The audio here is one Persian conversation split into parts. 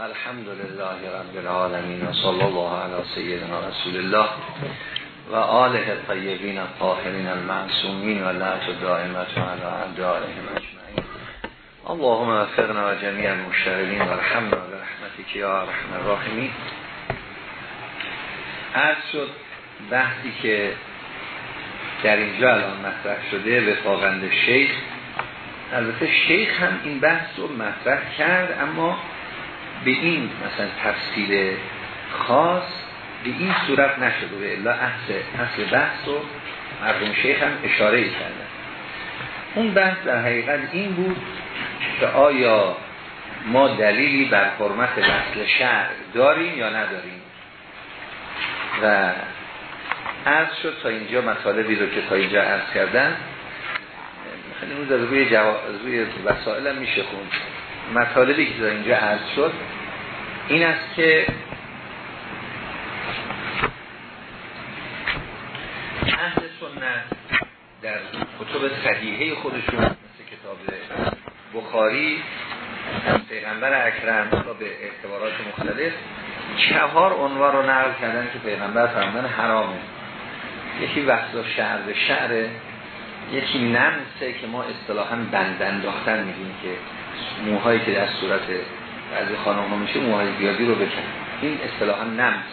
الحمد لله رب العالمین و صلی الله علی سیدنا رسول الله و آله طیبین الطاهرین المعصومین و لعت دائمت و علی اعدائهم اجمعین اللهم وفقنا و جمیع المشتغلین و رحمنا برحمتک یا ارحم الراحمین عرض شد بحثی که در اینجا الان مطرح شده به فاقند شیخ. البته شیخ هم این بحث رو مطرح کرد اما به این مثلا تفصیل خاص به این صورت نشده به الا اصل, بحث رو مرحوم شیخ هم اشاره کردن اون بحث در حقیقت این بود که آیا ما دلیلی بر حرمت وصل شهر داریم یا نداریم؟ و عرض شد تا اینجا مطالبی رو که تا اینجا عرض کردن خیلی روز از روی, جوا... روی وسائل هم میشه خوند. مطالبی که تا اینجا عرض شد این است که اهل سنت در کتب صحیحه خودشون مثل کتاب بخاری پیغمبر اکرم را به اعتبارات مختلف چهار عنوان رو نقل کردن که پیغمبر فرمودن حرامه. یکی وقت شعر به شعره یکی نمسه که ما اصطلاحا بند انداختن میگیم که موهایی که در صورت بعضی خانم ها میشه موهای زیادی رو بکن این اصطلاحا نمس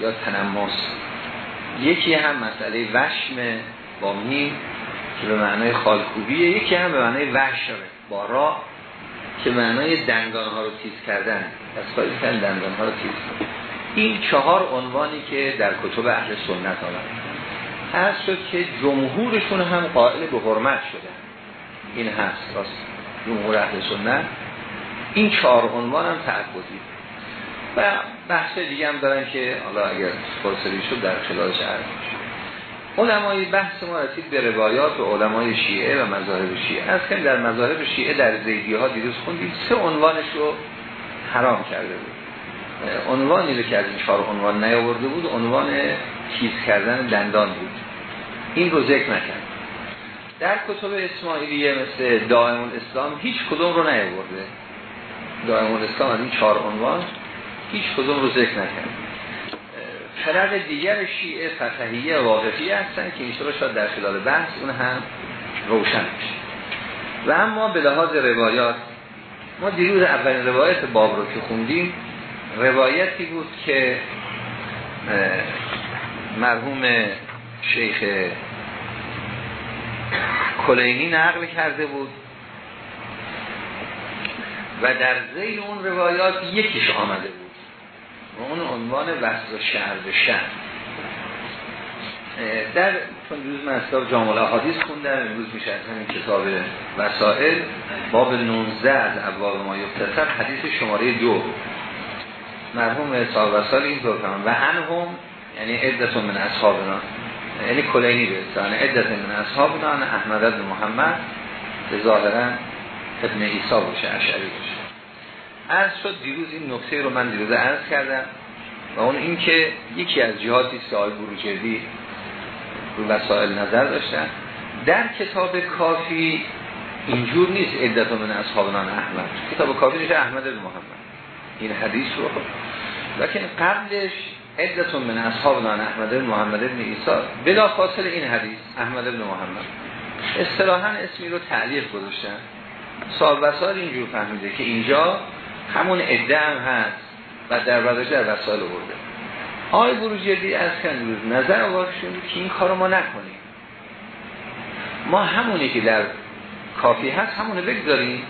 یا تنمس یکی هم مسئله وشم با میم که به معنای خالکوبیه یکی هم به معنای وشمه با را که معنای دندان ها رو تیز کردن. از کاری دندان ها رو تیز کردن این چهار عنوانی که در کتب اهل سنت آمد هست شد که جمهورشون هم قائل به حرمت شدن. این هست راست. جمهور اهل سنت این چهار عنوان هم تعبدی. و بحث دیگه هم دارن که حالا اگر فرصتی شد در خلال شهر علمای بحث ما رسید به روایات و علمای شیعه و مذاهب شیعه. از که در مذاهب شیعه در زیدی ها دیروز خوندیم. سه عنوانش رو حرام کرده بود. عنوانی رو که از این چهار عنوان نیاورده بود عنوان چیز کردن دندان بود. این رو ذکر نکرد. در کتب اسماعیلیه مثل دائم الاسلام هیچ کدوم رو نیاورده. دائم الاسلام از این چهار عنوان هیچ کدوم رو ذکر نکرد فرق دیگر شیعه فتحیه واقفی هستن که این شاید در خلال بحث اون هم روشن میشه و اما به لحاظ روایات ما دیروز اولین روایت باب رو که خوندیم روایتی بود که مرحوم شیخ کلینی نقل کرده بود. و در زیل اون روایات یکیش آمده بود. و اون عنوان وصل شهر به شهر. در چون روز من اصلاف جامعه حادیث خوندم امروز میشه از همین کتاب وسائل. باب 19 از ابواب ما یفتسر حدیث شماره دو. مرحوم صاحب وسائل این طور و انهم یعنی عدتون من اصحابنا. یعنی کلینی به استعانه عدت من اصحابنا احمد بن محمد به ظاهرا ابن ایسا باشه اشعری باشه. عرض شد دیروز این نکته رو من دیروز عرض کردم و اون این که یکی از جهاتی آقای بروجردی رو وسائل نظر داشتن. در کتاب کافی اینجور نیست عدت من اصحابنا احمد. کتاب کافی احمد بن محمد. این حدیث رو. لیکن قبلش عدتون من اصحاب نان احمد بن محمد بن ایسا بلا فاصل این حدیث احمد بن محمد. اصطلاحا اسمی رو تعلیق گذاشتن. سال و سال اینجور فهمیده که اینجا همون عده هم هست و در بداش در وسائل برده آقای بروجردی از کن نظر آقاشون که این کارو ما نکنیم. ما همونی که در کافی هست همونو بگذاریم.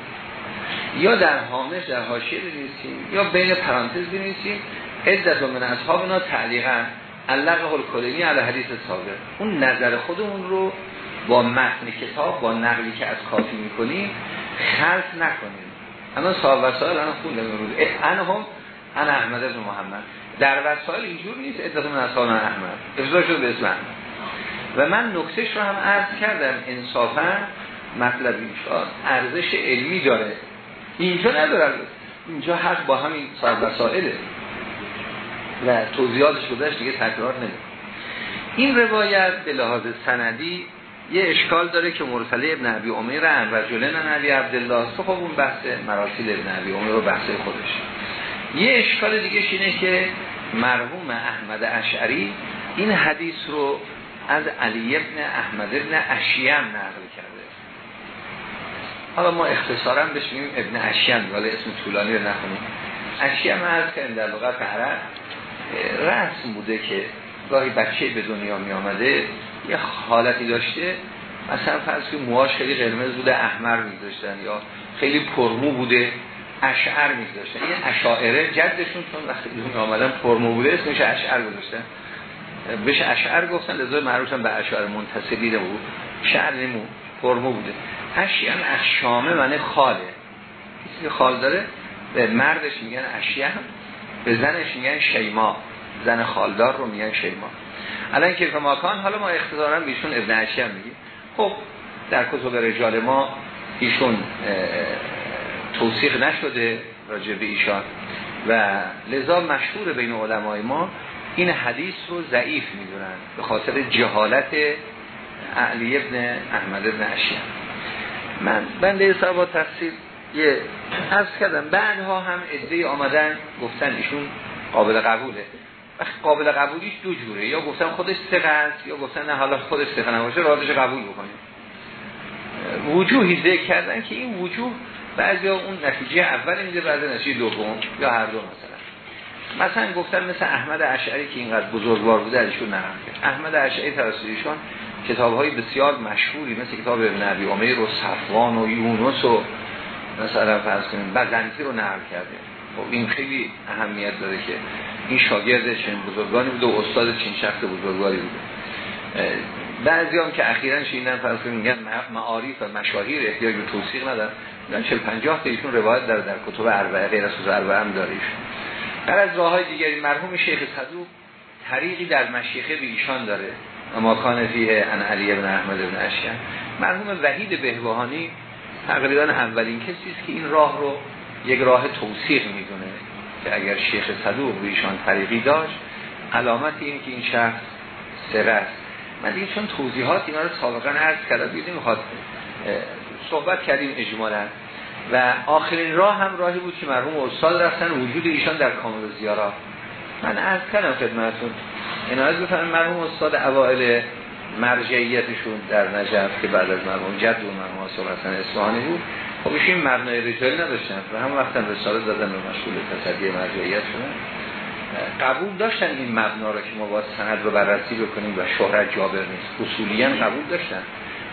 یا در حامش در حاشیه بنویسیم یا بین پرانتز بنویسیم. عدت من اصحابنا تعلیقا علق الکلینی علی حدیث سابق. اون نظر خودمون رو با متن کتاب با نقلی که از کافی می‌کنیم خلط نکنیم. اما صاحب وسائل الان خوندم امروز انهم ان احمد بن محمد. در وسائل اینجور نیست عدت من اصحابنا احمد. افضا شد به اسم و من نکتش رو هم عرض کردم انصافا مطلب این ارزش علمی داره. اینجا نداره. اینجا حق با همین صاحب وسائله و توضیحاتش گذاشت دیگه تکرار نمی این روایت به لحاظ سندی یه اشکال داره که مرسله ابن عبی امیر ان رجلن علی عبدالله خب اون بحث مراسل ابن عبی امیر رو بحث خودش. یه اشکال دیگه اینه که مرحوم احمد اشعری این حدیث رو از علی ابن احمد ابن اشیم نقل کرده. حالا ما اختصارا بشنیم ابن اشیم ولی اسم طولانی رو نخونیم. اشیم هست که در لغت عرب رسم بوده که گاهی بچه به دنیا می آمده یه حالتی داشته مثلا فرض که موهاش خیلی قرمز بوده احمر میذاشتن یا خیلی پرمو بوده اشعر میذاشتن این اشاعره جدشون چون وقتی دنیا آمدن پرمو بوده اسمش اشعر گذاشتن. بهش اشعر گفتن لذا معروف به اشعر منتصلی بود شعر نمو پرمو بوده. اشیم اشامه معنی خاله. کسی که خال داره به مردش میگن اشیم به زنش میگن شیما. زن خالدار رو میگن شیما. الان که ماکان حالا ما اختصارا بیشون ابن اشیم میگیم. خب در کتب رجال ما ایشون توصیق نشده راجع به ایشان. و لذا مشهور بین علمای ما این حدیث رو ضعیف می‌دونن به خاطر جهالت علی ابن احمد ابن اشیم من بنده با تفسیر یه عرض کردم بعدها هم ادهی آمدن گفتن ایشون قابل قبوله. قابل قبولیش دو جوره یا گفتن خودش سقه است یا گفتن نه حالا خودش سقه نباشه رازش قبول بکنیم. وجوهی ذکر کردن که این وجوه بعضی اون نتیجه اول میده بعد نتیجه دوم یا هر دو مثلا. مثلا گفتن مثل احمد اشعری که اینقدر بزرگوار بوده ازشون نقل احمد اشعری توسط ایشون کتاب های بسیار مشهوری مثل کتاب ابن ابی امیر و صفوان و یونس و مثلا فرض کنیم بزنتی رو نقل کرده خب این خیلی اهمیت داره که این شاگرد چنین بزرگانی بوده و استاد چین شخص بزرگواری بوده. بعضی هم که اخیراً شیندن فرض میگن معارف و مشاهیر احتیاج به توصیق ندارن. میگن 40 50 تا ایشون روایت داره در کتب اربعه غیر از اربعه هم داره ایشون. از راه های دیگری مرحوم شیخ صدوق طریقی در مشیخه به ایشان داره. و ما کان فیه ان علی ابن احمد ابن اشکن مرحوم وحید بهبهانی تقریبا اولین کسی است که این راه رو یک راه توصیق می‌دونه که اگر شیخ صدوق ایشان طریقی داشت علامت این که این شخص سره است. من دیگه چون توضیحات اینا رو سابقا عرض کردم دیگه نمی‌خواد صحبت کردیم اجمالا. و آخرین راه هم راهی بود که مرحوم استاد رفتن وجود ایشان در کامل زیارات من عرض کردم خدمتتون. عنایت بفرمایید مرحوم استاد اوائل مرجعیتشون در نجف که بعد از مرحوم جد و مرحوم حسن حسن اصفهانی بود خب این مبنای رجالی نداشتن و هم وقتا رساله زدن به مشغول تصدیه مرجعیت شدن قبول داشتن این مبنا رو که ما باید سند رو بررسی بکنیم و شهرت جابر نیست. اصولیاً قبول داشتن.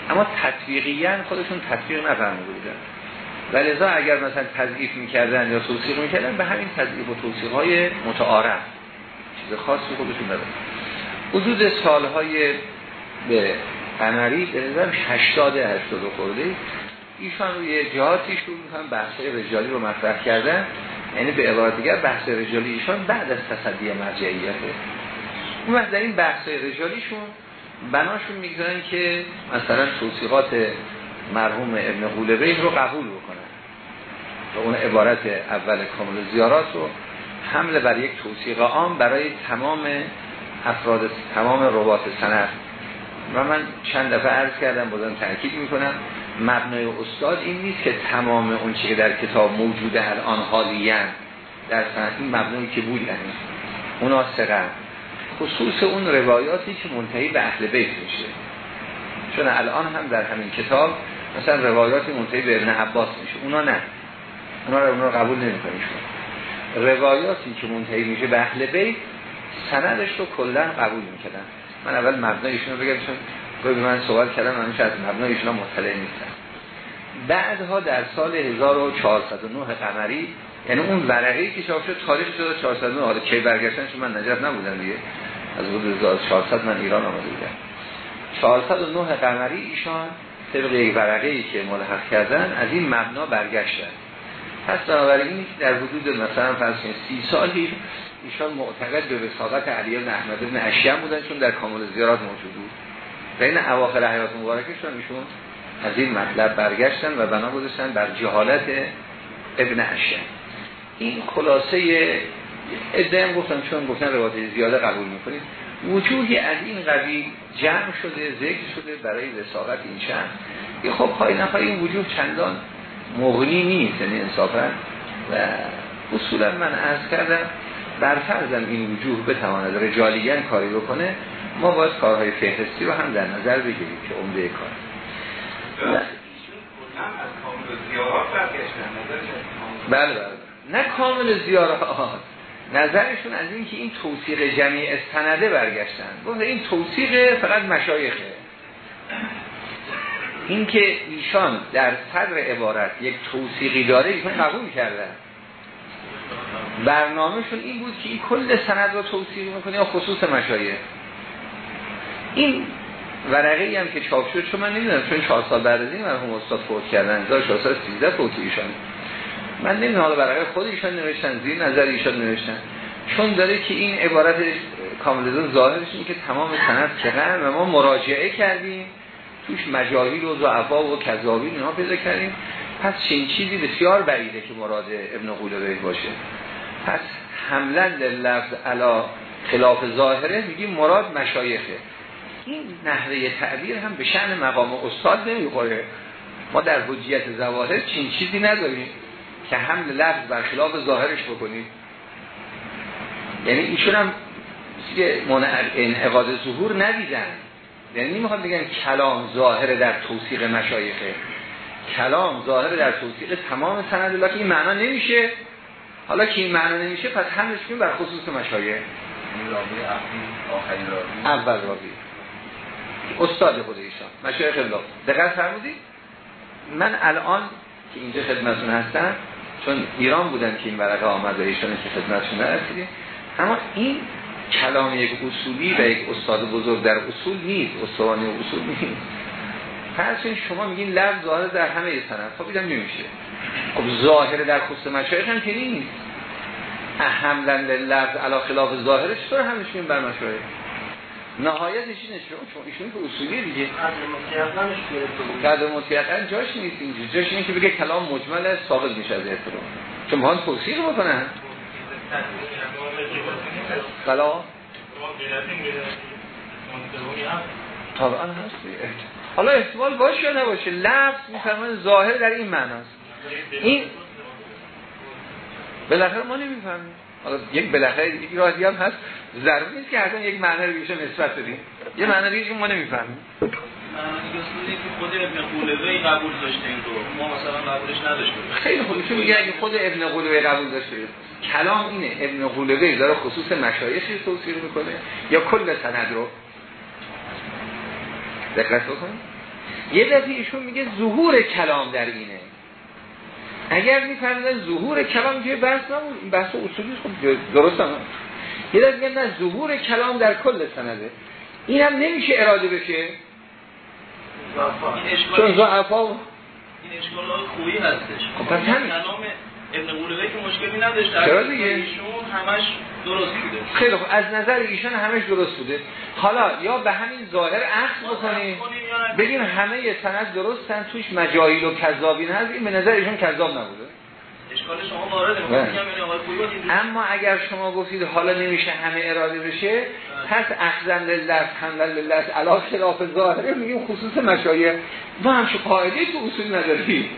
اما تطبیقیاً خودشون تطبیق نفرموده بودن و اگر مثلا تضعیف می‌کردن یا توصیق می‌کردن به همین تضعیف و توصیق های متعارف. چیز خاصی خودشون ندارن حدود سالهای به قمری به نظرم 80 80 خورده ایشان روی جهاتی شروع می‌کنن بحثای رجالی رو مطرح کردن. یعنی به عبارت دیگر بحث رجالی ایشان بعد از تصدی مرجعیته اون وقت در این بحث رجالیشون بناشون می‌گذارن که مثلا توصیقات مرحوم ابن غولبه رو قبول بکنن. و اون عبارت اول کامل زیارات رو حمل بر یک توصیق عام برای تمام افراد تمام روات سند. و من چند دفعه عرض کردم بازم تاکید می‌کنم. مبنای استاد این نیست که تمام اون که در کتاب موجوده الان حالیان در سند این مبنایی که بود یعنی اونا سقن خصوص اون روایاتی که منتهی به اهل بیت میشه. چون الان هم در همین کتاب مثلا روایاتی منتهی به ابن عباس میشه. اونا نه. اونا رو, اونا قبول نمی‌کنیم. روایاتی که منتهی میشه به اهل بیت سندش رو کلا قبول می‌کردن. من اول مبنایشون رو بگم چون به من سوال کردم من از مبنایشون مطلع نیستم. بعدها در سال 1409 قمری یعنی اون ورقی که چاپ شد تاریخ شد 409 حالا کی برگشتن؟ چون من نجف نبودم دیگه. از حدود 1400 من ایران آمده بودم. 409 قمری ایشان طبق یک ورقه که ملحق کردن از این مبنا برگشتن. پس بنابراین در حدود مثلا فرض 30 سالی ایشان معتقد به وساقت علی بن احمد بن اشیم بودن چون در کامل زیارات موجود بود. و اواخر حیات مبارکشون ایشون از این مطلب برگشتن و بنا گذاشتن بر جهالت ابن اشیم این خلاصه ادعام گفتن چون گفتن روایت زیاده قبول می‌کنید. وجودی از این قبیل جمع شده ذکر شده برای وساقت این چند خب خواهی نخواهی این وجود چندان مغنی نیست یعنی انصافا. و اصولا من عرض کردم برفرزم این وجوه بتواند رجالیان کاری بکنه ما باید کارهای فهرستی رو هم در نظر بگیریم که عمده کار. بله بله. نه کامل زیارات. نظرشون از این که این توصیق جمعی استنده برگشتن. گفت این توصیق فقط مشایخه. این که ایشان در صدر عبارت یک توصیقی داره ایشان قبول کردن برنامهشون این بود که این کل سند رو توصیق می‌کنه یا خصوص مشایخ. این ورقه ای هم که چاپ شد چون من نمی‌دونم چون چهار سال بعد از این مرحوم استاد فوت کردن 1413 فوت ایشان. من نمی‌دونم حالا برای خود ایشان نوشتن زیر نظر ایشان نوشتن. چون داره که این عبارت کامل ظاهرش این که تمام سند چقدر و ما مراجعه کردیم. توش مجاهیل و ضعفا و کذابین اینا پیدا کردیم. پس چین چیزی بسیار بعیده که مراد ابن قولوی باشه. پس حملا لفظ علا خلاف ظاهره میگیم مراد مشایخه. این نحوه تعبیر هم به شأن مقام استاد نمی‌خوره. ما در حجیت زواهر چین چیزی نداریم که حمل لفظ بر خلاف ظاهرش بکنید یعنی ایشون هم انعقاد ظهور ندیدن. یعنی نمی‌خواد بگن کلام ظاهر در توصیق مشایخه کلام ظاهر در توصیق تمام سند که این معنا نمیشه. حالا که این معنا نمیشه پس همش کنیم بر خصوص مشایخ. اول راوی. استاد خود ایشان مشایخ الله. دقیق فرمودید من الان که اینجا خدمتون هستم چون ایران بودن که این ورقه آمد و ایشان که خدمتشون نرسیدیم اما این کلام یک اصولی و یک استاد بزرگ در اصول نیست استوانی اصول نیست. پس شما میگین لفظ ظاهر در همه سند خب ایدم نمیشه. خب ظاهر در خصوص مشایخ هم که نیست. احمدن لفظ علا خلاف ظاهرش طور همش میگیم بر مشایخ؟ نهایتش اینه چون ایشون که اصولی دیگه. قدر مطلقا جاش نیست اینجا. جاش اینه که بگه کلام مجمل ثابت میشه از احترام. چون ها توصیق بکنن. بلا طبعا هستی. حالا احتمال باشه یا نباشه لفظ می‌فهمن ظاهر در این معناست. این بالاخره ما نمی‌فهمیم. حالا یک بالاخره یک راهی هم هست. ضروری نیست که حتما یک معنی رو بیشه نسبت بدیم. یه معنی رو ما نمی‌فهمیم. خود ابن قولوی قبول داشته این رو. ما مثلا قبولش نداشتیم. خیلی خوب. میگه خود ابن قولوی قبول داشته کلام اینه. ابن قولوی داره خصوص مشایخی توصیح می‌کنه یا کل سند رو. دقت بکنید یه دفعه ایشون میگه ظهور کلام در اینه. اگر میفهمیدن ظهور کلام که بحث این بحث اصولی خب درست هم یه دفعه نه ظهور کلام در کل سنده. این هم نمیشه اراده بشه. چون ضعفا این اشکال خوبی هستش. خب پس همین. ابن که مشکلی نداشت چرا دیگه؟ ایشون همش درست بوده. خیلی خوب. از نظر ایشون همش درست بوده. حالا یا به همین ظاهر اخذ بکنیم. بگیم همه سند درستن توش مجاهیل و کذابین هست. این به نظر ایشون کذاب نبوده. اشکال شما وارد یعنی اما اگر شما گفتید حالا نمیشه همه اراده بشه پس اخذن لله حمدن لله علا خلاف ظاهره میگیم خصوص مشایخ. ما همش قاعده تو اصول نداریم.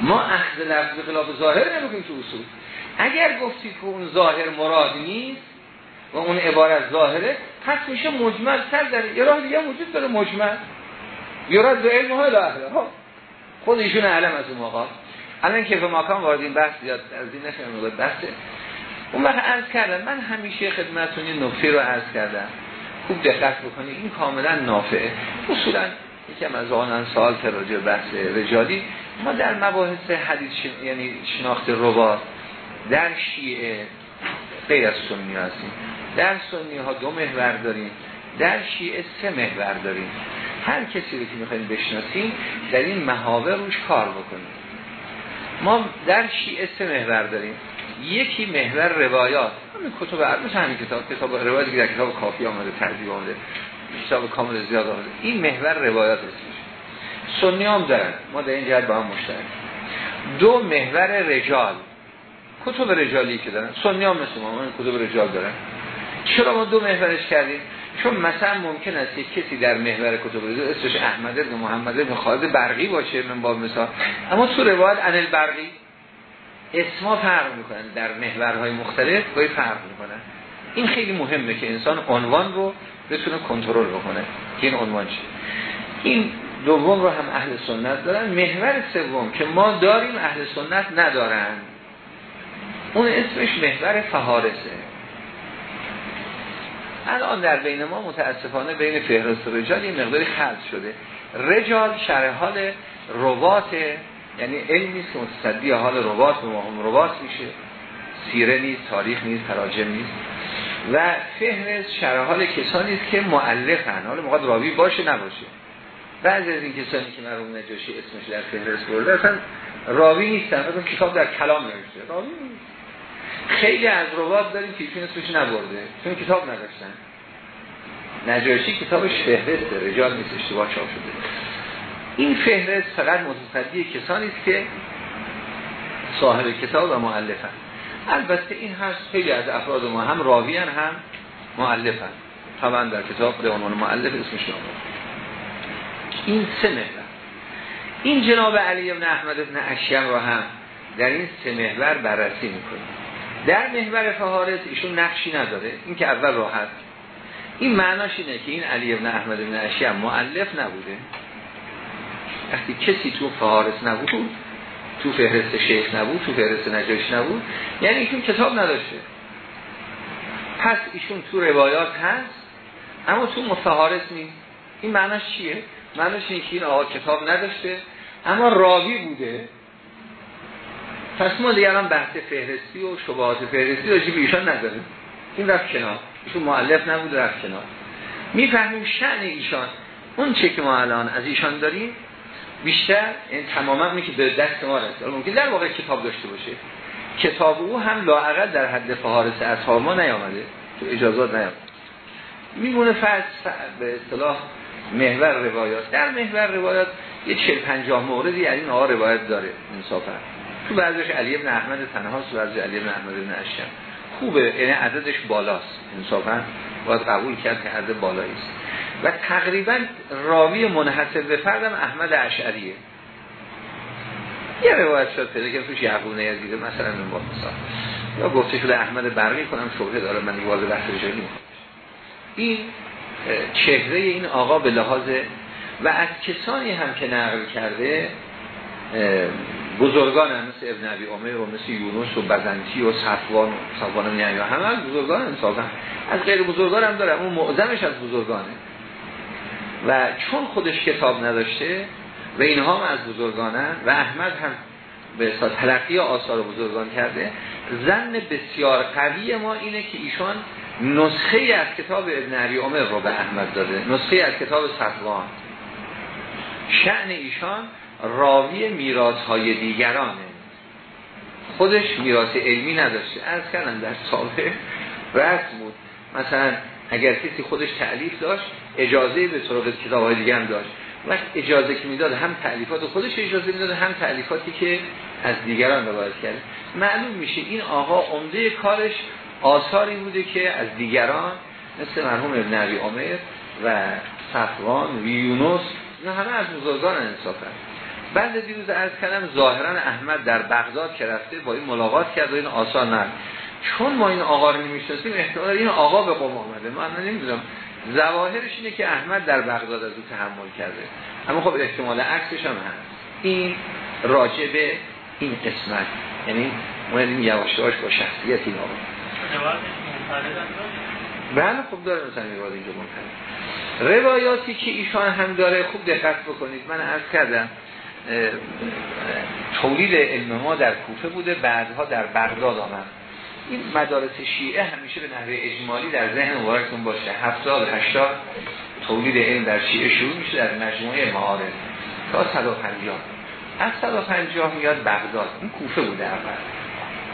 ما اخذ لفظ خلاف ظاهر نمیگیم تو اصول. اگر گفتید که اون ظاهر مراد نیست و اون عبارت ظاهره پس میشه مجمل سر در یه راه دیگه وجود داره مجمل. یورد به علم های لاهره ها خود ایشون علم از اون موقع الان که به ماکان وارد این بحث زیاد از این نشون بحثه اون وقت عرض کردم من همیشه خدمتون این نکته رو عرض کردم. خوب دقت بکنید این کاملا نافعه. اصولا یکم از آنان سال راجع بحث رجالی ما در مباحث حدیث یعنی شناخت روات در شیعه غیر از سنی هستیم. در سنی ها دو محور داریم. در شیعه سه محور داریم. هر کسی رو که می‌خوایم بشناسیم در این محاور روش کار بکنیم. ما در شیعه سه محور داریم. یکی محور روایات. همین کتب عربش همین کتاب. کتاب روایت که در کتاب کافی آمده ترتیب آمده کتاب کامل زیاد آمده. این محور روایات است. سنی هم دارن. ما در این جهت با هم مشترک. دو محور رجال. کتب رجالی که دارن. سنی هم مثل ما کتب رجال دارن. چرا ما دو محورش کردیم؟ چون مثلا ممکن است یک کسی در محور کتب رجال اسمش احمد بن محمد بن خالد برقی باشه من با مثال. اما تو روایت انل برقی اسما فرق می‌کنن در محورهای مختلف باید فرق می‌کنن این خیلی مهمه که انسان عنوان رو بتونه کنترل بکنه که این عنوان چیه. این دوم رو هم اهل سنت دارن. محور سوم که ما داریم اهل سنت ندارن. اون اسمش محور فهارسه. الان در بین ما متاسفانه بین فهرست رجال این مقداری خلط شده. رجال شرح حال روات یعنی علم نیست که متصدی حال روات به مهم روات میشه. سیره نیست تاریخ نیست تراجم نیست. و فهرست شرح حال کسانی است که معلفن حالا موقع راوی باشه نباشه. بعضی از این کسانی که مرحوم نجاشی اسمش در فهرست برده اصلا راوی نیستن. مثلا کتاب در کلام نوشته. راوی نیست. خیلی از روات داریم که ایشون اسمش نبرده. چون کتاب نداشتن. نجاشی کتابش فهرست رجال نیست اشتباه چاپ شده. این فهرست فقط متصدی کسانی است که صاحب کتاب و مؤلفن. البته این هست خیلی از افراد ما هم راویان هم مؤلفن. طبعا در کتاب به عنوان مؤلف اسمش نامه این سه محور. این جناب علی ابن احمد ابن اشیم را هم در این سه محور بررسی می‌کنه در محور فهارس ایشون نقشی نداره. این که اول راحت. این معناش اینه که این علی ابن احمد ابن اشیم معلف نبوده. وقتی کسی تو فهارس نبود تو فهرست شیخ نبود تو فهرست نجاش نبود یعنی ایشون کتاب نداشته. پس ایشون تو روایات هست اما تو مفهارس نیست. این معناش چیه؟ معنیش این که این آقا کتاب نداشته اما راوی بوده. پس ما دیگه الان بحث فهرستی و شبهات فهرستی راجع به ایشان نداریم. این رفت کنار. ایشون معلف نبود رفت کنار. می‌فهمیم شأن ایشان. اون چه که ما الان از ایشان داریم بیشتر این تماما اونی که به دست ما رسید. ممکن در واقع کتاب داشته باشه. کتاب او هم لاعقل در حد فهارس اصحاب ما نیامده. تو اجازات نیامده میمونه فرض به اصطلاح محور روایات. در محور روایات یه چل پنجاه موردی از این آقا روایت داره انصافا. تو بعضیش علی ابن احمد تنهاست و بعضی علی ابن احمد ابن اشم خوبه یعنی عددش بالاست. انصافا باید قبول کرد که عدد بالایی است. و تقریبا راوی منحصر به فردم احمد اشعریه. یه روایت شد پیدا که توش یعقوب نیزیده مثلا من با مثال یا گفته شده احمد برقی کنم شبه داره من دیگه واضح بحث رجالی این چهره این آقا به لحاظ و از کسانی هم که نقل کرده بزرگان هم مثل ابن عبی عمر و مثل یونس و بزنتی و صفوان صفوان یا همه از بزرگان انصافا از غیر بزرگان هم داره اون معظمش از بزرگانه. و چون خودش کتاب نداشته و اینها هم از بزرگانن و احمد هم به تلقی آثار بزرگان کرده زن بسیار قوی ما اینه که ایشان نسخه از کتاب ابن عبی عمر رو به احمد داده نسخه از کتاب صفوان. شعن ایشان راوی میراث های دیگرانه. خودش میراث علمی نداشته. از کردن در سابه رسم بود. مثلا اگر کسی خودش تعلیف داشت اجازه به طرق کتاب های دیگر داشت. وقت اجازه که می‌داد هم تعلیفات خودش اجازه می‌داد هم تعلیفاتی که از دیگران روایت کرده معلوم میشه این آقا عمده کارش آثاری بوده که از دیگران مثل مرحوم ابن عبی عمر و صفوان و یونس اینا همه از بزرگان انصاف بعد دیروز از کلم ظاهرا احمد در بغداد که رفته با این ملاقات کرد و این آثار نه چون ما این آقا رو نمی‌شناسیم احتمال این آقا به قوم آمده. من نمی‌دونم. ظواهرش اینه که احمد در بغداد از او تحمل کرده. اما خب احتمال عکسش هم هست. این راجع به این قسمت. یعنی ما یواش یواش با شخصیت این آقا. بله خوب داره مثلا روایت اینجا منفرد روایاتی که ایشان هم داره خوب دقت بکنید. من عرض کردم تولید علم ما در کوفه بوده بعدها در بغداد آمد. این مدارس شیعه همیشه به نحوه اجمالی در ذهن مبارکتون باشه. 70 80 تولید علم در شیعه شروع میشه در مجموعه معارض. تا 150 از 150 میاد بغداد. این کوفه بوده اول.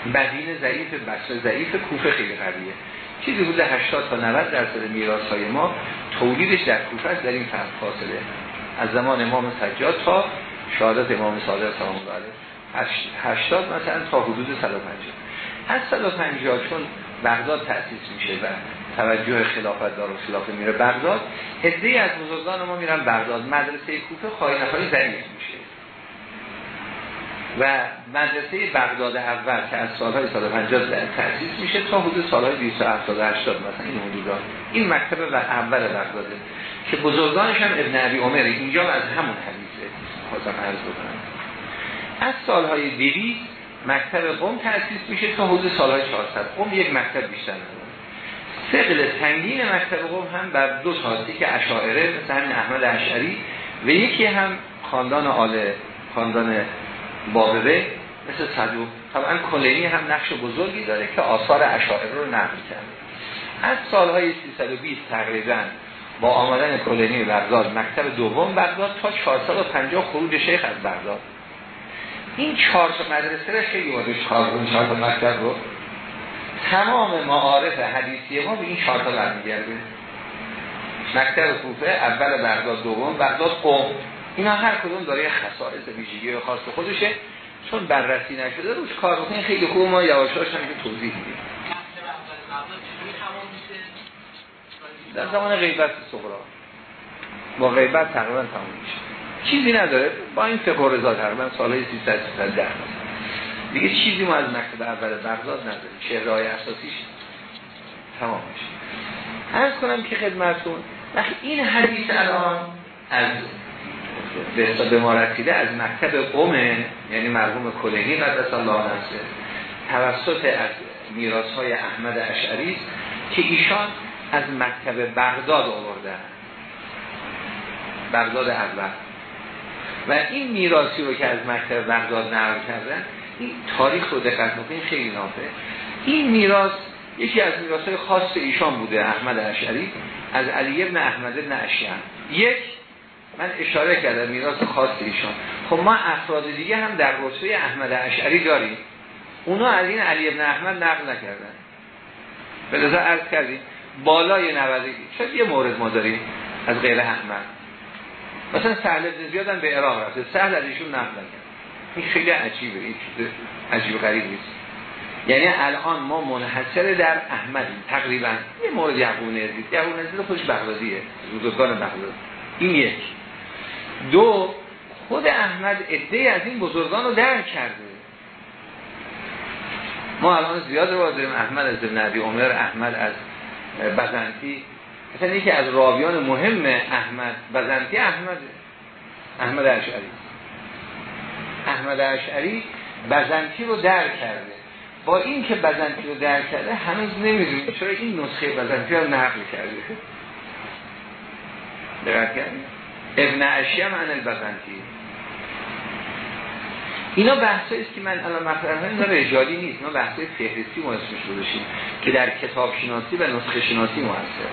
مدینه ضعیف بسر ضعیف کوفه خیلی قویه. چیزی بوده 80 تا 90 درصد میراث های ما تولیدش در کوفه است. در این فاصله. از زمان امام سجاد تا شهادت امام صادق سلام الله علیه 80 مثلا تا حدود 150 از 150 چون بغداد تأسیس میشه و توجه خلافت دار و خلافه میره بغداد عده از بزرگان ما میرن بغداد. مدرسه کوفه خواهی نخواهی ضعیف میشه. و مدرسه بغداد اول که از سالهای سال 50 تأسیس میشه تا حدود سالهای 270 80 مثلا این حدودا این مکتب اول بغداده که بزرگانش هم ابن عبی عمر اینجا از همون حدیثه خواستم عرض بکنم. از سالهای 200 مکتب قوم تأسیس میشه تا حدود سالهای 400 قوم یک مکتب بیشتر نداره. سقل سنگین مکتب قوم هم بر دو تاسی که اشاعره مثل احمد اشعری و یکی هم خاندان آل خاندان بابره مثل صدوق. طبعا کلینی هم نقش بزرگی داره که آثار اشاعره رو نقل کرده. از سالهای 320 تقریبا با آمدن کلینی بغداد مکتب دوم بغداد تا 450 خروج شیخ از بغداد. این چهار مدرسه رو خیلی وارد کار چهار تا مکتب رو. تمام معارف حدیثی ما به این چهار تا برمیگرده. مکتب کوفه اول بغداد دوم بغداد قوم اینا هر کدوم داره خصائص ویژگی خاص خودشه. چون بررسی نشده روش کار خیلی خوب ما یواشاش هم که توضیح میدیم. در زمان غیبت صغرا. با غیبت تقریبا تموم میشه. چیزی نداره. با این فقه رضا تقریبا سالهای 300 310 دیگه چیزی ما از مکتب اول بغداد نداریم. چهره های اساسیش تمام میشه. عرض کنم که خدمتون وقتی این حدیث الان از به حساب ما رسیده از مکتب قومه یعنی مرحوم کلینی قدس الله نفسه توسط از میراث های احمد اشعری که ایشان از مکتب بغداد آوردن. بغداد اول. و این میراثی رو که از مکتب بغداد نقل کردن این تاریخ رو دقت بکنید خیلی نافه. این میراث یکی از میراث خاص ایشان بوده احمد اشعری. از علی ابن احمد ابن اشیان یک من اشاره کردم میراث خاص ایشان. خب ما افراد دیگه هم در رتبه احمد اشعری داریم. اونا از این علی ابن احمد نقل نکردن. به لذا عرض کردیم. بالای 90 شاید یه مورد ما داریم از غیر احمد. مثلا سهل ابن زیاد به عراق رفته. سهل از ایشون نقل نکرد. این خیلی عجیبه. این چیز عجیب غریب نیست. یعنی الان ما منحصر در احمدیم. تقریبا یه مورد یعقوب نزید یعقوب نزید خودش بغدادیه. روزگان بغداد. این یک. دو خود احمد عده از این بزرگان رو درک کرده. ما الان زیاد رو داریم احمد از نبی عمر احمد از بزنتی. مثلا یکی از راویان مهم احمد بزنتی احمد احمد اشعری. احمد اشعری بزنتی رو درک کرده. با این که بزنتی رو درک کرده هنوز نمی‌دونیم چرا این نسخه بزنتی رو نقل کرده. درک کرده ابن اشیم عن البزنتی. اینا بحثایی است که من الان مطرح اینا رجالی نیست ما بحثای فهرستی ما اسمش رو که در کتاب شناسی و نسخه شناسی موثر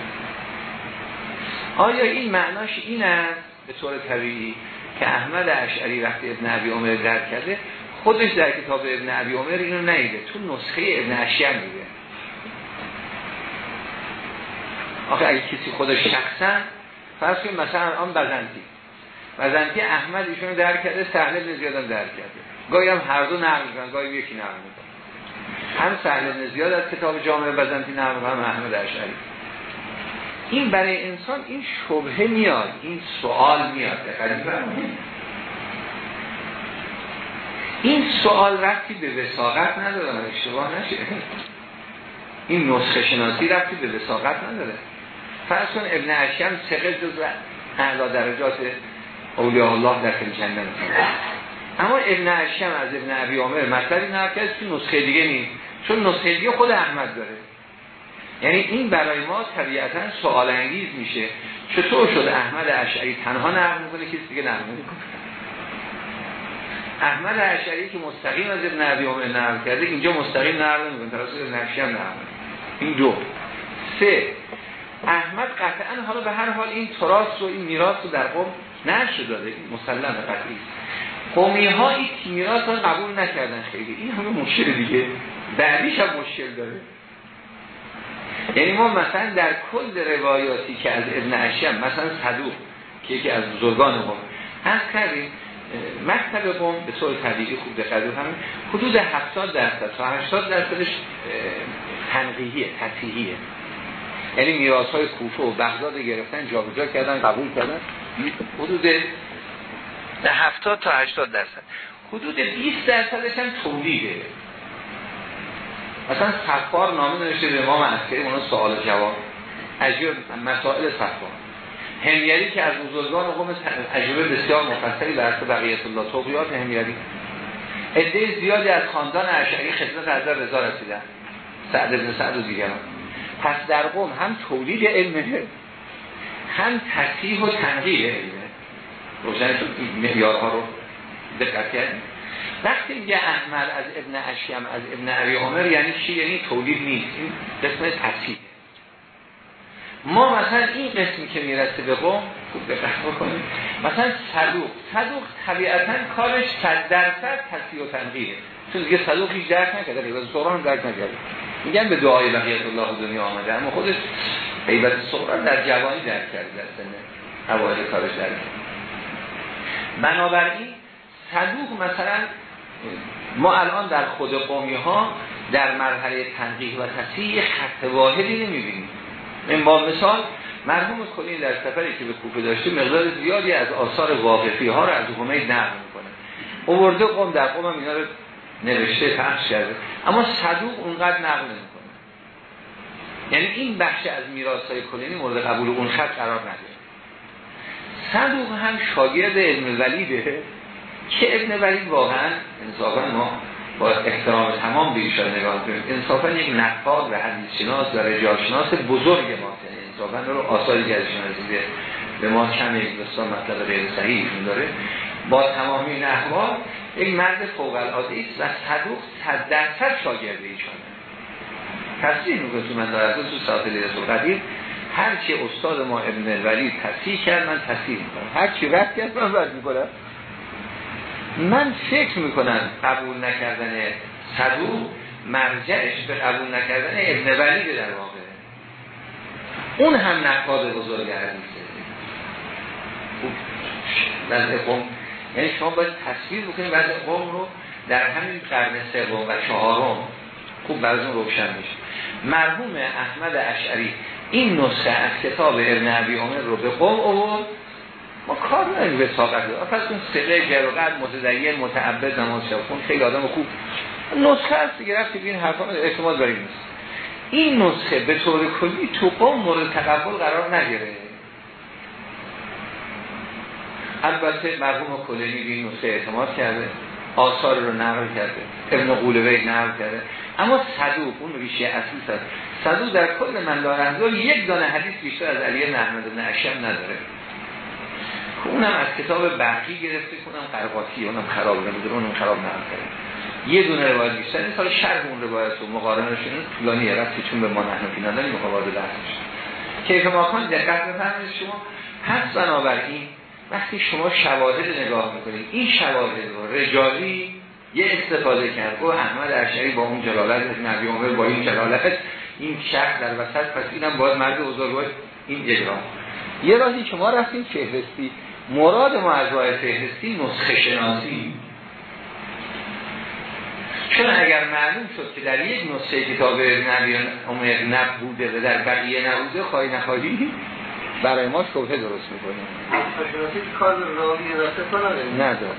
آیا این معناش این است به طور طبیعی که احمد اشعری وقتی ابن عبی عمر درک کرده خودش در کتاب ابن عبی عمر اینو نیده تو نسخه ابن اشیم میده آخه اگه کسی خودش شخصا فرض کنیم مثلا آن بزنتی بزنتی احمد ایشون در کرده سهل ابن زیاد هم در کرده. گاهی هم هر دو نقل می‌کنن گاهی یکی نقل می‌کنن. هم سهل زیاد از کتاب جامعه بزنتی نقل هم احمد اشعری. این برای انسان این شبهه میاد این سوال میاد. این سوال رفتی به وساقت نداره اشتباه نشه. این نسخه شناسی رفتی به وساقت نداره. فرض کن ابن اشکم سقل جز اعلا درجات اولیاء الله در جنت اما ابن اشکم از ابن عبی عامر مطلبی نرکز که نسخه دیگه نیست. چون نسخه دیگه خود احمد داره. یعنی این برای ما طبیعتا سوال انگیز میشه. چطور شد احمد اشعری تنها نقل می‌کنه کسی دیگه نقل می‌کنه احمد اشعری که مستقیم از ابن عبی عمر نقل کرده اینجا مستقیم نقل نمی‌کنه توسط ابن اشعری نقل این دو. سه. احمد قطعا حالا به هر حال این تراس و این میراث رو در قوم نشه داده این مسلم قطعی. قومی ها این میراث رو قبول نکردن خیلی. این همه مشکل دیگه. بعدیش هم مشکل داره. یعنی ما مثلا در کل روایاتی که از ابن عشیم مثلا صدوق که یکی از بزرگان ما هست کردیم مکتب قوم به طور طبیعی خوب دقت همین حدود 70 درصد تا 80 درصدش تنقیحیه تصحیحیه یعنی میراث های کوفه و بغداد گرفتن جابجا کردن قبول کردن. حدود 70 تا 80 درصد. حدود 20 درصدش هم تولیده. مثلا صفار نامه نوشته به امام عسکری اون سوال جواب. عجیب مسائل صفار. همیری که از بزرگان قوم عجیبه بسیار مفصلی بر بقیت الله توقیات همیری عده زیادی از خاندان اشعری خدمت حضرت رضا رسیدن. سعد بن سعد و دیگران. پس در قوم هم تولید علمه. هم تصحیح و تنقیح علمه. روشن شد. معیارها رو دقت کردیم. وقتی میگه احمد از ابن اشیم از ابن عبی عمر یعنی چی؟ یعنی تولید نیست. این قسم تصحیح ما مثلا این قسمی که می‌رسه به قوم خوب دقت بکنیم. مثلا صدوق. صدوق طبیعتا کارش صد درصد تصحیح و تنقیحه چون دیگه صدوق هیچ درک نکرده. غیبت صغرا هم درک نکرده. میگن به دعای بقیت الله دنیا آمده. اما خودش غیبت صغرا در جوانی درک کرده در سن اوایل کارش درک بنابراین صدوق مثلا ما الان در خود قومی ها در مرحله تنقیح و تصحیح خط واحدی نمی‌بینیم. این با مثال مرحوم کلی در سفری که به کوفه داشته مقدار زیادی از آثار واقفی ها رو از حمید نقل می‌کنه. اوورده قوم در قوم اینا رو نوشته پخش کرده. اما صدوق اونقدر نقل نمی‌کنه. یعنی این بخش از میراث های کلینی مورد قبول اون خط قرار نده صدوق هم شاگرد ابن ولیده که ابن ولید واقعا انصافا ما با احترام تمام به ایشان نگاه کنیم. انصافا یک نقاد و حدیث شناس و رجال شناس بزرگ ما انصافا رو آثاری که ازشون به ما کم یک دوستان مطلب غیر صحیح داره. با تمامی نحوال یک مرد فوق العاده است و صدوق صد درصد شاگرد ایشانه. تصدیح می‌کنه تو من دارد تو ساعت لیلت القدیر هر چی استاد ما ابن ولی تصحیح کرد من تصحیح می‌کنم. هر چی رد کرد من رد می‌کنم. من فکر می‌کنم قبول نکردن صدوق مرجعش به قبول نکردن ابن ولی در واقع. اون هم نقاد بزرگ خوب. وضع قوم. یعنی شما باید تصویر بکنید وضع قوم رو در همین قرن سوم و چهارم. خوب براتون روشن میشه. مرحوم احمد اشعری این نسخه از کتاب ابن عبی عمر رو به قوم ما کار نداریم به ساقت پس اون سقه جرقت متدین متعبد نماز شبخون خیلی آدم خوب. نسخه هست دیگه رفتی این حرفا اعتماد داریم نیست. این نسخه به طور کلی تو قوم مورد تقبل قرار نگیره البته مرحوم کلینی این نسخه اعتماد کرده. آثار رو نقل کرده ابن قولوی نقل کرده. اما صدوق اون ریشه اصلی هست صدوق در کل من دارند یک دانه حدیث بیشتر از علی نحمد بن نداره. اونم از کتاب برقی گرفته کنم قرقاتی اونم خراب نمیده اونم خراب نمیده یه دونه روایت بیشتر این سال شرح اون روایت و مقارنشون طولانی رفتی چون به ما نحن فی نداری مقابل بحثش کیف ماکان دقت بفرمایید شما. پس بنابراین وقتی شما شواهد نگاه می‌کنید این شواهد رو رجالی یه استفاده کرد. و احمد اشعری با اون جلالت نبی عمر با این جلالت این شخص در وسط پس اینم باید مرد بزرگ این اجرا یه راهی که ما رفتیم فهرستی. مراد ما از راه فهرستی نسخه شناسی. چون اگر معلوم شد که در یک نسخه کتاب نبی عمر نبوده و در بقیه نبوده خواهی نخواهی برای ما شبهه درست می‌کنیم. راوی نداره.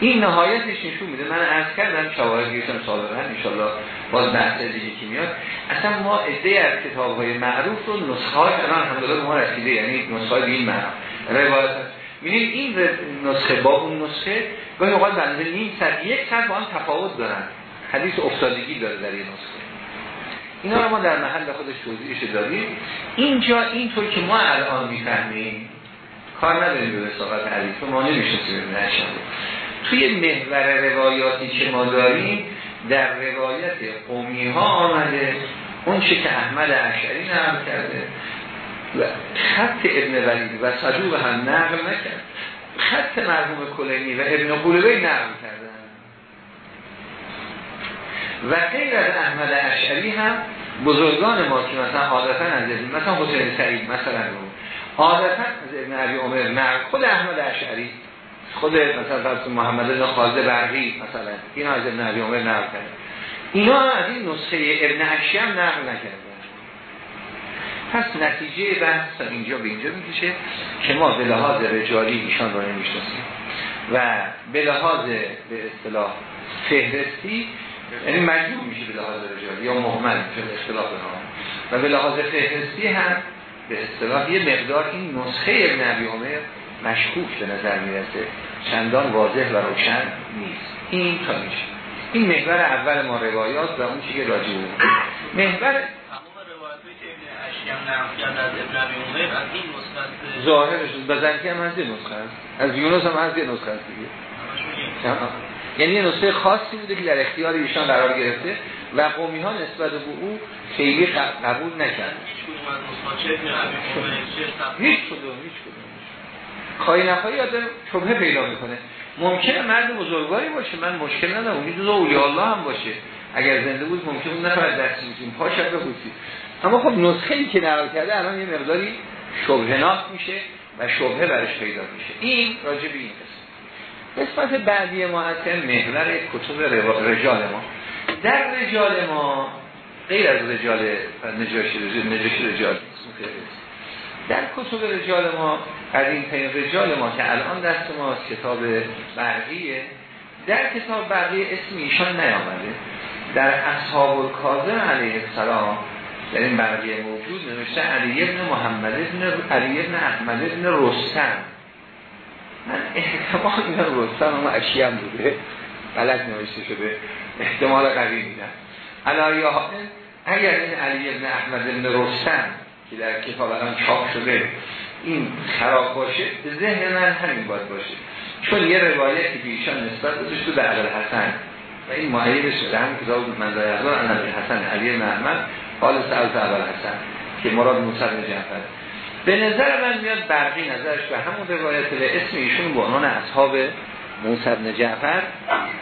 این نهایتش نشون میده. من عرض کردم شواهد گیشتم سابقا انشالله باز بحث دیگه که میاد. اصلا ما عده از کتاب های معروف رو نسخه های الان همدلله ما رسیده یعنی نسخه های این معنا. روایت می‌دید این نسخه با اون نسخه گاهی اوقات بنده نیم سر یک سر با هم تفاوت دارن. حدیث افتادگی داره در این نسخه. اینا رو ما در محل خودش توضیحش دادیم. اینجا اینطور که ما الان می‌فهمیم کار نداریم به وساقت حدیث ما نشد توی محور روایاتی که ما داریم در روایت قومی ها آمده اون چه که احمد اشعری نقل کرده. و خط ابن ولید و صدوق هم نقل نکرد. خط مرحوم کلینی و ابن قولوی نقل کردن. و غیر از احمد اشعری هم بزرگان ما که مثلا عادتا از مثلا حسین سعید مثلا عادتا از ابن عبی عمر نقل خود احمد اشعری. خود مثلا فرض محمد بن خالد برقی مثلا. اینا از ابن عبی عمر نقل کرد اینا از این نسخه ابن عشی هم نقل نکرده پس نتیجه بحث اینجا به اینجا می‌کشه که ما به لحاظ رجالی ایشان رو نمی‌شناسیم. و به لحاظ به اصطلاح فهرستی یعنی مجبور میشه به لحاظ رجال یا مهمل به اصطلاح و به لحاظ فهرستی هم به اصطلاح یه مقدار این نسخه ابن عبی عمر مشکوک به نظر می‌رسه. چندان واضح و روشن نیست. این تا میشه این محور اول ما روایات و اون چیزی که راجع بود محور ظاهرش بزنکی هم از یه نسخه هست از یونس هم از یه نسخه هست دیگه. یعنی نسخه خاصی بوده که در اختیار ایشان قرار گرفته و قومی ها نسبت به او خیلی قبول نکرد هیچ کدوم هیچ کدوم. خواهی نخواهی آدم شبه پیدا می‌کنه. ممکنه مرد بزرگاری باشه من مشکل ندارم. اون جزء اولیاء الله هم باشه. اگر زنده بود ممکن بود نفر دست می‌تونیم پا شب بخوزید اما خب نسخه ای که نقل کرده الان یه مقداری شبهناک میشه و شبهه برش پیدا میشه. این راجع به این. قسمت بعدی ما هست محور کتب رجال ما. در رجال ما غیر از رجال نجاشی رجال, نجاشی رجال در کتب رجال ما این ترین رجال ما که الان دست ما کتاب برقیه. در کتاب برقیه اسم ایشان نیامده. در اصحاب الکاظم علیه السلام در این برقیه موجود نوشته علی ابن محمد ابن علی ابن احمد ابن رستم. احتمال این رستم اما اشیم بوده. غلط نوشته شده. احتمال قوی میدن. اگر این علی ابن احمد ابن رستم که در کتاب الان چاپ شده این خراب باشه ذهن من همین باید باشه. چون یه روایتی که ایشان نسبت داشت تو در حسن. و این معیب شده هم کتاب من در یزدان ان حسن علی محمد حال سعود اول حسن که مراد موسی بن جعفر. به نظر من میاد برقی نظرش به همون روایت به اسم ایشون به عنوان اصحاب موسی بن جعفر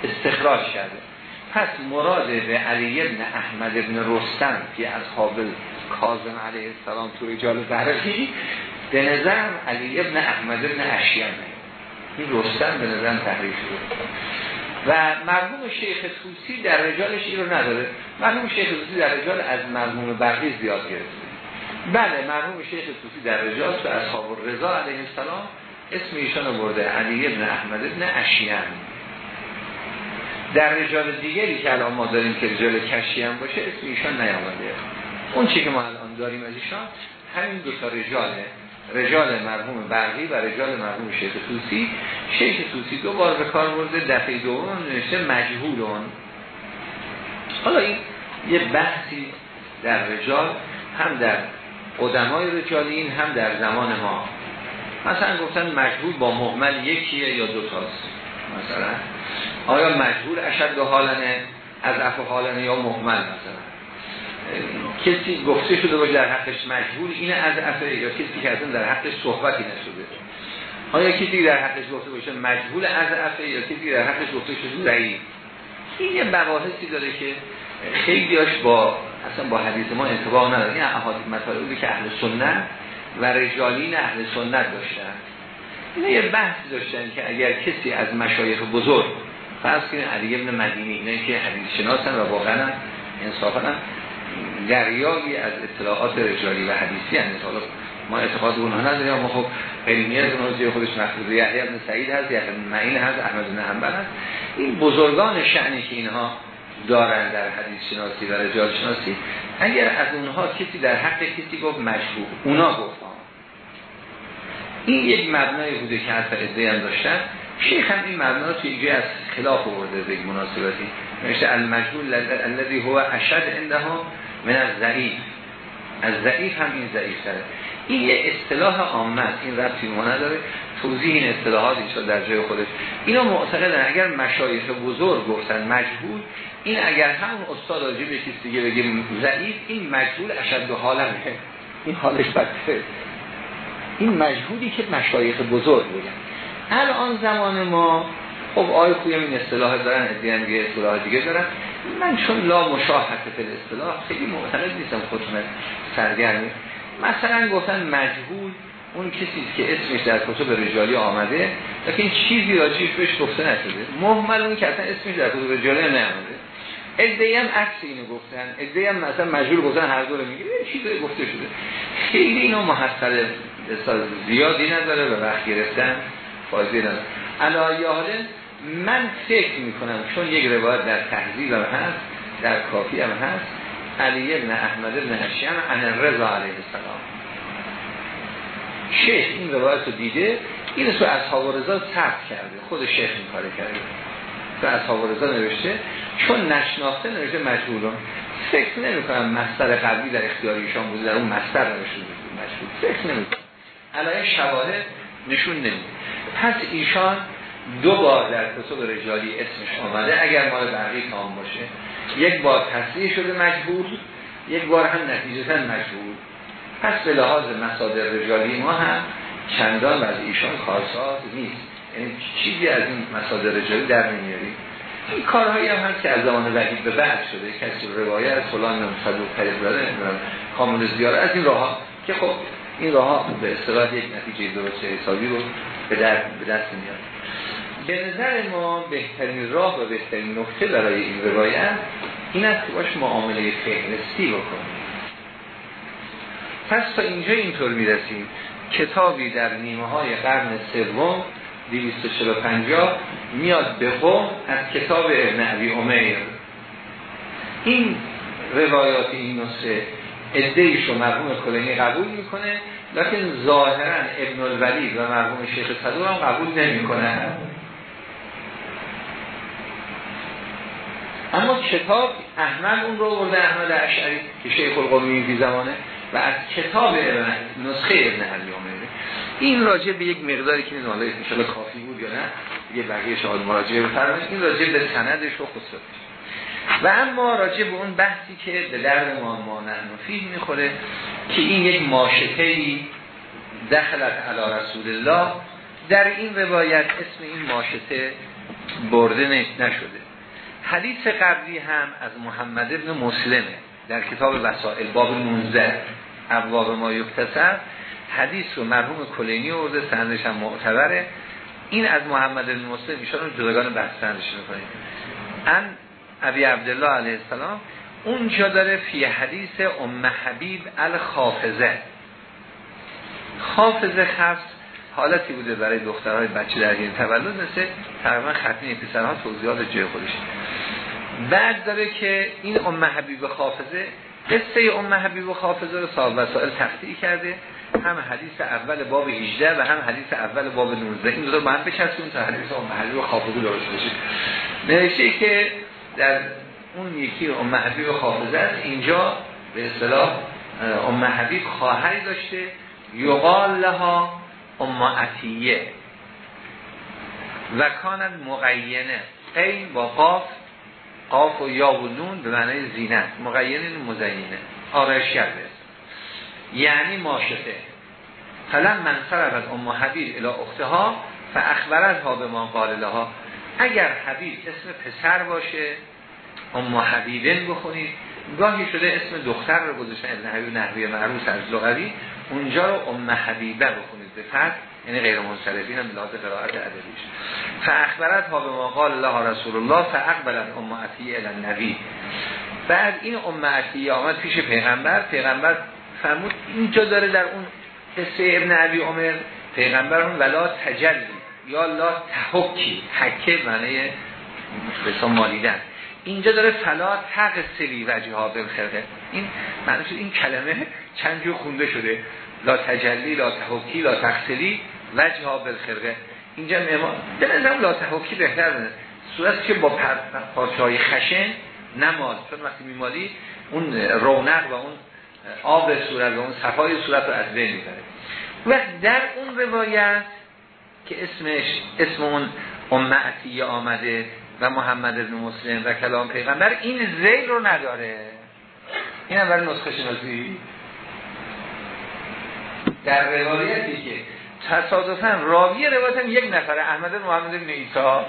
استخراج کرده. پس مراد به علی ابن احمد ابن رستم که اصحاب کاظم علیه السلام تو رجال برقی به نظرم علی ابن احمد ابن اشیم این رستم به نظرم تحریف شده. و مرحوم شیخ توسی در رجالش این رو نداره. مرحوم شیخ توسی در رجال از مرحوم برقی زیاد گرفته. بله مرحوم شیخ توسی در رجال تو اصحاب رضا علیه السلام. اسم ایشان برده علی ابن احمد ابن اشیم در رجال دیگری که الان ما داریم که رجال کشیم باشه اسم ایشان نیامده. اون چی که ما الان داریم از ایشان همین دو تا رجاله رجال مرحوم برقی و رجال مرحوم شیخ توسی شیخ توسی دو بار به کار برده دفعه دوم نوشته مجهولون. حالا این یه بحثی در رجال هم در قدمای رجالین هم در زمان ما. مثلا گفتن مجهول با محمل یکیه یا دو تاست مثلا آیا مجهول اشد حالنه؟ از افو حالنه یا محمل مثلا؟ کسی گفته شده باشه در حقش مجهول اینه از افعه یا کسی که اصلا در حقش صحبتی نشده. آیا کسی در حقش گفته باشه مجهول از افعه یا کسی در حقش گفته شده ضعیف؟ این یه بواحثی داره که خیلی هاش با اصلا با حدیث ما انتباه نداره. این احادیث مطالبی که اهل سنت و رجالین اهل سنت داشتن. اینا یه بحثی داشتن که اگر کسی از مشایخ بزرگ فرض کنید علی ابن مدینی نه که حدیث شناسن و واقعا انصافا دریایی از اطلاعات رجالی و حدیثی هم ما اعتقاد اونها نداریم اما خب علمیت اونها زیر خودش مخصوص. یحیی ابن سعید هست یحیی ابن معین هست احمد بن حنبل هست. این بزرگان شعنی که اینها دارن در حدیث شناسی و رجال شناسی. اگر از اونها کسی در حق کسی گفت مشهور. اونا گفت این یک مبنای بوده که حتی ادعی هم داشتن. شیخ هم این مبنا توی جای از خلاف آورده به مناسبتی. نوشته المجهول الذي هو اشد عندها من از ضعیف از ضعیف هم این ضعیف تره این یه اصطلاح عامه این ربطی ما نداره. توضیح این اصطلاحات این در جای خودش. اینا معتقدن اگر مشایخ بزرگ گفتن مجهول این اگر همون استاد راجع به کسی دیگه بگیم ضعیف این مجهول اشد حالمه. این حالش بده این مجهولی که مشایخ بزرگ بگن. الان زمان ما خب آقای خویم این اصطلاح دارن ادیه هم اصطلاح دیگه دارن. من چون لا مشاهده فل اصطلاح خیلی معتقد نیستم خودتون سرگرمی مثلا گفتن مجهول اون کسی که اسمش در کتب رجالی آمده لیکن چیزی راجیش بهش گفته نشده. محمل اون که اصلا اسمش در کتب رجالی نیامده. ادعی هم عکس اینو گفتن. ادعی هم مثلا مجهول گفتن هر دو میگه چیزی گفته شده. خیلی اینو محصل زیادی نداره و وقت گرفتن فایده نداره. علایه من فکر می‌کنم چون یک روایت در تحضیب هم هست در کافی هم هست علی ابن احمد ابن هشیم عن رضا علیه السلام. شیخ این روایت رو دیده این رو اصحاب رضا ثبت کرده خود شیخ این کار کرده. تو اصحاب رضا نوشته چون نشناخته نوشته مجهولون فکر نمی کنم مستر قبلی در اختیار ایشان بوده در اون مستر نوشته مجهول. فکر نمی کنم علایه شواهد نشون نمی پس ایشان دو بار در کتب رجالی اسمش آمده. اگر مال برقی تام باشه. یک بار تصریح شده مجبور یک بار هم نتیجتا مجبور پس به لحاظ مصادر رجالی ما هم چندان از ایشان خاصات نیست. یعنی چیزی از این مصادر رجالی در نمیاریم این کارهایی هم هست که از زمان وحید به بعد شده. کسی روایت فلان هم صدوق طریق داره کامل زیاره. از این راه که خب این راه به اصطلاح یک نتیجه درست حسابی رو به, دست میاد. به نظر ما بهترین راه و بهترین نکته برای این روایت این است که باش معامله فهرستی بکنیم. پس تا اینجا اینطور می‌رسیم. کتابی در نیمه های قرن سوم 250 میاد به قوم از کتاب ابن عبی این روایات این نسخه ادهیش رو مرحوم کلینی قبول می‌کنه لیکن ظاهرا ابن الولید و مرحوم شیخ صدور هم قبول نمی‌کنه اما کتاب احمد اون رو برده احمد اشعری که شیخ القومی بی زمانه و از کتاب نسخه ابن علی این راجع به یک مقداری که این حالا ان کافی بود یا نه یه بقیه شاید مراجعه بفرمایید این راجع به سندش و خصوصش و اما راجع به اون بحثی که به درد ما ما نحنفی می‌خوره که این یک ماشته دخلت علی رسول الله. در این روایت اسم این ماشته برده نشده. حدیث قبلی هم از محمد ابن مسلمه. در کتاب وسائل باب 19 ابواب ما یکتسر حدیث رو مرحوم کلینی ورده سندش هم معتبره. این از محمد بن مسلم ایشان رو جدگان بحثندش می‌کنیم. ان ابی عبدالله علیه السلام اونجا داره فی حدیث ام حبیب الخافزه خافزه خفت حالتی بوده برای دخترهای بچه در این تولد مثل تقریبا ختمی پسرها توضیحات جای خودش. بعد داره که این ام حبیب خافزه قصه ام حبیب خافزه رو صاحب وسائل تخطیع کرده. هم حدیث اول باب 18 و هم حدیث اول باب 19 این دو هم بچسبون تا حدیث ام حبیب خافزه درست بشه. نوشته که در اون یکی ام حبیب خافزه است. اینجا به اصطلاح ام حبیب خواهری داشته. یقال لها ام عطیه و کانت مقینه. این با قاف قاف و یا و نون به معنی زینت. مقینه مزینه. آرش کرده. یعنی ماشته. فلن من از ام حبیب الى اختها فاخبرت ها به ما قال لها اگر حبیب اسم پسر باشه ام حبیبن بخونید. گاهی شده اسم دختر رو گذاشتن. ابن حبیب نحوی معروف از لغوی. اونجا رو ام حبیبه بخونید. به فرد یعنی غیر منصرفین هم لحاظ قرائت ادبیش. فاخبرت ها به ما قال الله رسول الله فاقبلت ام عطیه الى بعد این ام آمد پیش پیغمبر پیغمبر فرمود اینجا داره در اون قصه ابن عبی عمر پیغمبر اون ولا تجلی یا لا تحکی. حکه معنی بسا مالیدن. اینجا داره فلا تقصلی وجه ها خرقه این معنی این کلمه چند جو خونده شده. لا تجلی لا تحکی لا تقصلی وجه ها خرقه اینجا نما به نظرم لا تحکی بهتر صورت که با پارچه های خشن نماز. چون وقتی میمالی اون رونق و اون آب صورت و اون صفای صورت رو از بین می‌بره. و در اون روایت که اسمش اسم اون امعتیه آمده و محمد ابن مسلم و کلام پیغمبر این زیل رو نداره. این هم برای نسخه شناسی. در روایتی که تصادفا راوی روایت هم یک نفره احمد محمد ابن ایسا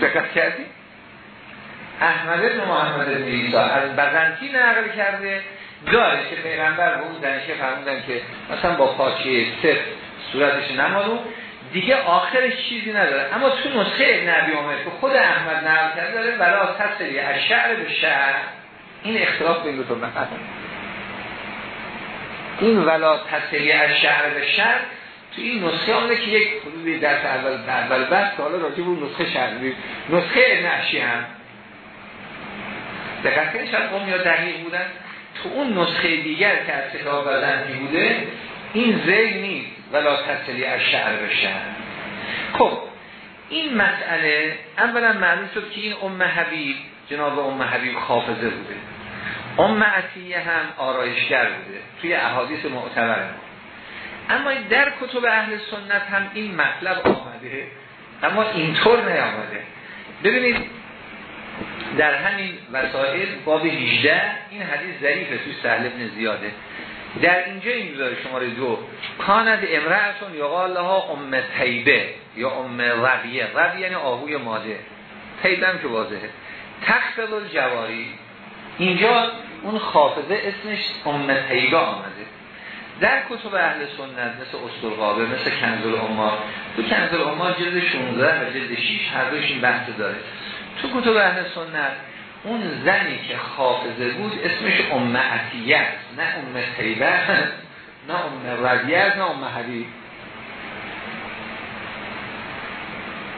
دقت کردی؟ احمد ابن محمد ابن ایسا از بزنتی نقل کرده. داره که پیغمبر به اون دنشه فرمودن که مثلا با پاچه سفت صورتش نمالون دیگه آخرش چیزی نداره. اما تو نسخه نبی عمر که خود احمد نقل کرده داره ولا تصلی از شعر به شعر. این اختلاف بین دو این ولا تصلی از شعر به شعر تو این نسخه آمده که یک حدودی در اول اول که حالا راجع به نسخه شرمی نسخه نشی هم. دقت کنید شاید قوم یا دقیق بودن تو اون نسخه دیگر که از کتاب وزنی بوده این زیل نیست. ولا تصلی از شعر بشه خب این مسئله اولا معلوم شد که این ام حبیب جناب ام حبیب خافظه بوده. ام عطیه هم آرایشگر بوده. توی احادیث معتبر. اما در کتب اهل سنت هم این مطلب آمده. اما اینطور نیامده. ببینید در همین وسائل باب 18 این حدیث ظریفه توی سهل ابن زیاده. در اینجا این داره شماره دو کاند امرأتون یقال لها ام تیبه یا ام ربیه ربیه یعنی آهوی ماده. تیبه هم که واضحه. تخفل الجواری. اینجا اون خافظه اسمش ام تیبه آمده. در کتب اهل سنت مثل استرقابه مثل کنزل امار تو کنزل امار جلد 16 و جلد 6 هر دوش این بحث داره. تو کتب اهل سنت اون زنی که خافظه بود اسمش ام عطیه نه ام تیبه نه ام رضیه نه ام حبیب.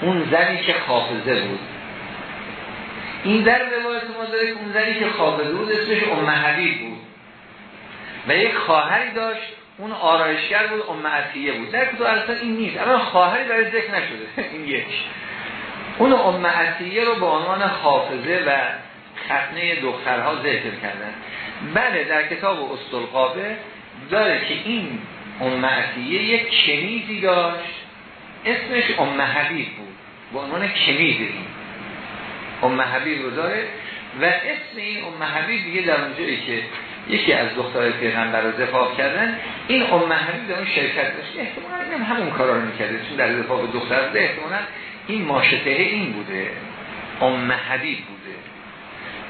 اون زنی که خافظه بود. این در روایت ما داره اون زنی که خافظه بود اسمش ام حبیب بود. و یک خواهری داشت اون آرایشگر بود ام عطیه بود. در کتب اصلا این نیست. اما خواهری برای ذکر نشده. این یک. اون ام عطیه رو به عنوان حافظه و ختنه دخترها ذکر کردن. بله در کتاب استلقابه داره که این ام عطیه یک کنیزی داشت. اسمش ام حبیب بود. به عنوان کنیز حبیب رو داره. و اسم این ام حبیب دیگه در اونجایی که یکی از دختر پیغمبر رو زفاف کردن این ام حبیب در اون شرکت داشت. احتمالا این همون کارا رو می‌کرده چون در زفاف دختر ده احتمالا این ماشته این بوده. ام بوده.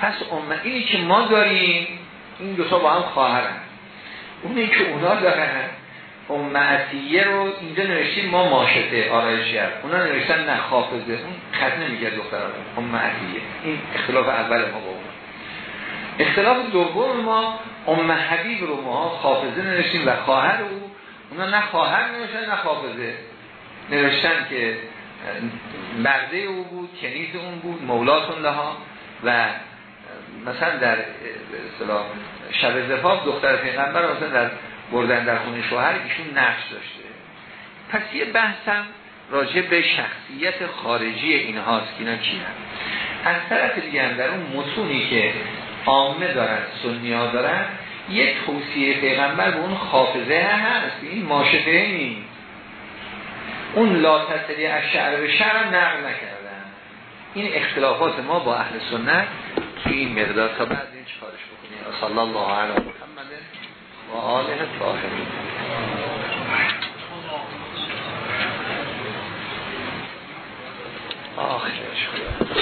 پس ام اینی که ما داریم این دو تا با هم خواهرن. اونی که اونا دارن ام رو اینجا نوشتیم ما ماشته آرایشگر اونا نوشتن نه خافظه اون خط نمیگه دختر ام این اختلاف اول ما اون. اختلاف دوم ما ام حبیب رو ما حافظه نوشتیم و خواهر او. اونا نه خواهر نوشتن نه حافظه نوشتن که برده او بود کنیز اون بود مولاتون لها و مثلا در شب زفاف دختر پیغمبر مثلا در بردن در خونه شوهر ایشون نقش داشته. پس یه بحثم راجع به شخصیت خارجی اینهاست که اینا کی از طرف دیگه هم در اون متونی که عامه دارن سنی ها دارن یه توصیه پیغمبر به اون خافظه هست. این ماشفه نیست. اون لا تسلی از شعر به شعر نقل نکردن. این اختلافات ما با اهل سنت توی این مقدار تا بعد این چکارش بکنیم؟ صلی الله علیه محمد و آله طاهرین آخرش خدا.